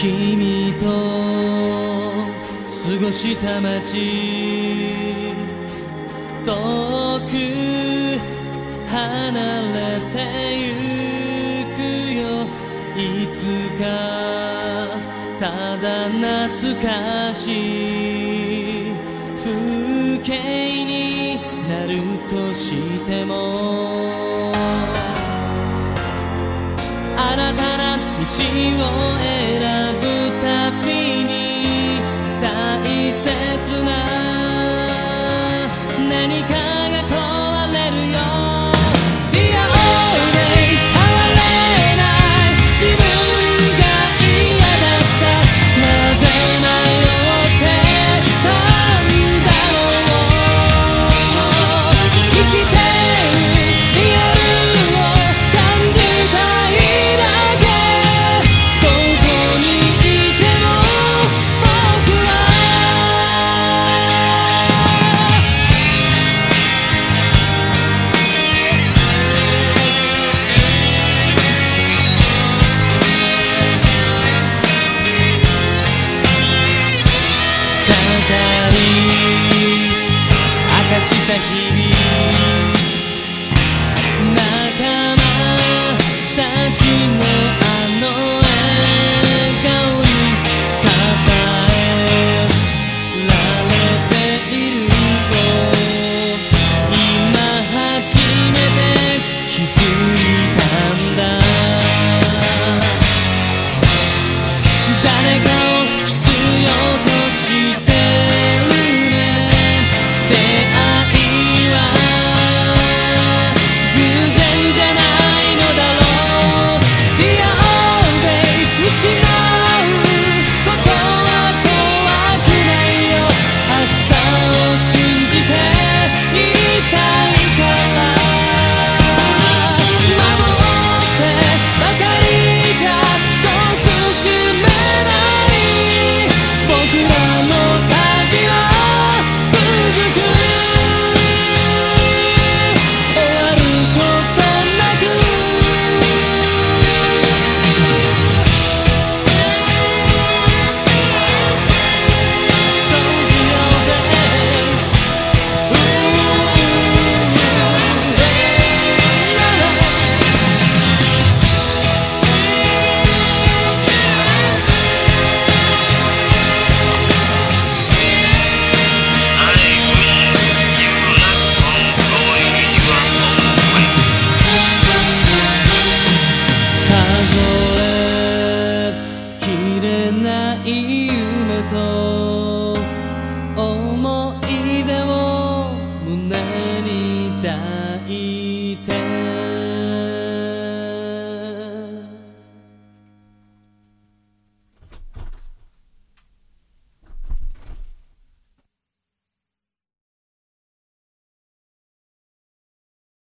君と過ごした街遠く離れてゆくよ。いつかただ懐かしい。風景になるとしても道を選ぶたびに大切な何か Santa